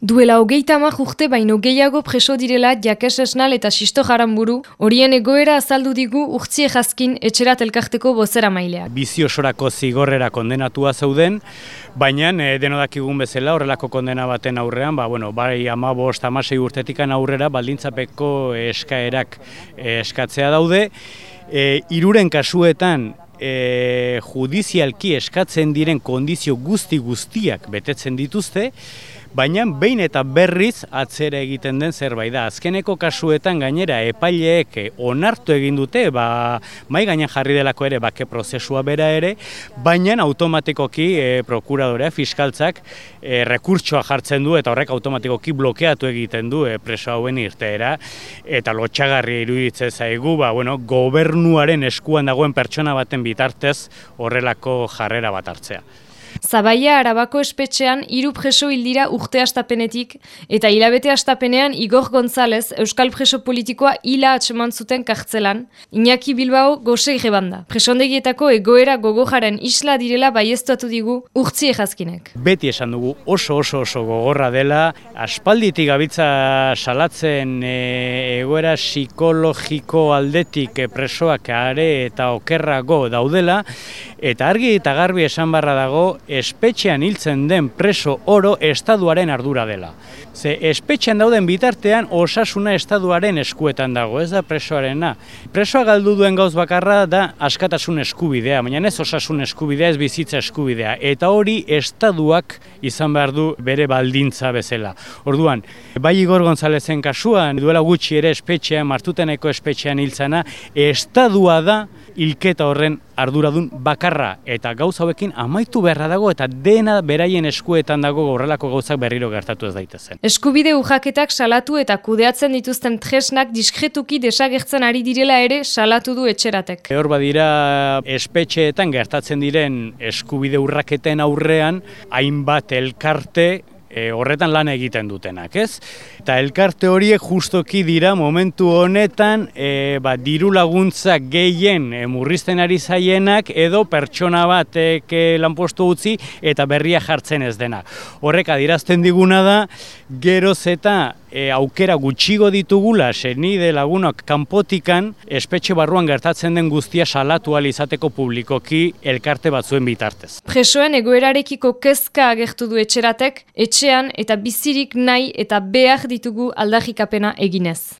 Duela hogeita amak urte baino gehiago preso direla jakes esnal eta sisto jaramburu, horien egoera azaldu digu urtzie jazkin etxerat elkarteko bozera maileak. Bizi osorako zigorrera kondenatua zeuden, baina e, denodakigun bezala horrelako kondena baten aurrean, ba, bueno, bai ama bost, amasei urtetikan aurrera baldintzapeko eskaerak e, eskatzea daude, e, iruren kasuetan e, judizialki eskatzen diren kondizio guzti guztiak betetzen dituzte, baina behin eta berriz atzera egiten den zerbait da. Azkeneko kasuetan gainera epaileek onartu egin dute, ba, mai gainean jarri delako ere bake prozesua bera ere, baina automatikoki e, prokuradorea, fiskaltzak, e, rekurtsoa jartzen du eta horrek automatikoki blokeatu egiten du e, preso hauen irteera, eta lotxagarri iruditzen zaigu, ba, bueno, gobernuaren eskuan dagoen pertsona baten bitartez horrelako jarrera bat hartzea. Zabaia Arabako espetxean hiru preso hildira urte astapenetik eta hilabete astapenean Igor González Euskal preso politikoa hila atseman zuten kartzelan, Iñaki Bilbao gose irebanda. Presondegietako egoera gogojaren isla direla baieztuatu digu urtzi ejazkinek. Beti esan dugu oso oso oso gogorra dela, aspalditik gabitza salatzen e, egoera psikologiko aldetik e, presoak are eta okerrago daudela, eta argi eta garbi esan barra dago espetxean hiltzen den preso oro estaduaren ardura dela. Ze espetxean dauden bitartean osasuna estaduaren eskuetan dago, ez da presoarena. Presoa galdu duen gauz bakarra da askatasun eskubidea, baina ez osasun eskubidea, ez bizitza eskubidea. Eta hori estaduak izan behar du bere baldintza bezala. Orduan, bai Igor Gonzalezen kasuan, duela gutxi ere espetxean, martuteneko espetxean hiltzana, estadua da hilketa horren arduradun bakarra eta gauza hauekin amaitu beharra dago eta dena beraien eskuetan dago horrelako gauzak berriro gertatu ez daitezen. Eskubide ujaketak salatu eta kudeatzen dituzten tresnak diskretuki desagertzen ari direla ere salatu du etxeratek. Hor badira espetxeetan gertatzen diren eskubide urraketen aurrean hainbat elkarte e, horretan lan egiten dutenak, ez? Eta elkarte horiek justoki dira momentu honetan e, ba, diru laguntza gehien e, murrizten ari zaienak edo pertsona batek e, lanpostu utzi eta berria jartzen ez dena. Horrek adirazten diguna da, geroz eta e, aukera gutxigo ditugula senide lagunok kanpotikan espetxe barruan gertatzen den guztia salatu izateko publikoki elkarte batzuen bitartez. Presoen egoerarekiko kezka agertu du etxeratek, etxean eta bizirik nahi eta behar ditugu aldarrikapena eginez.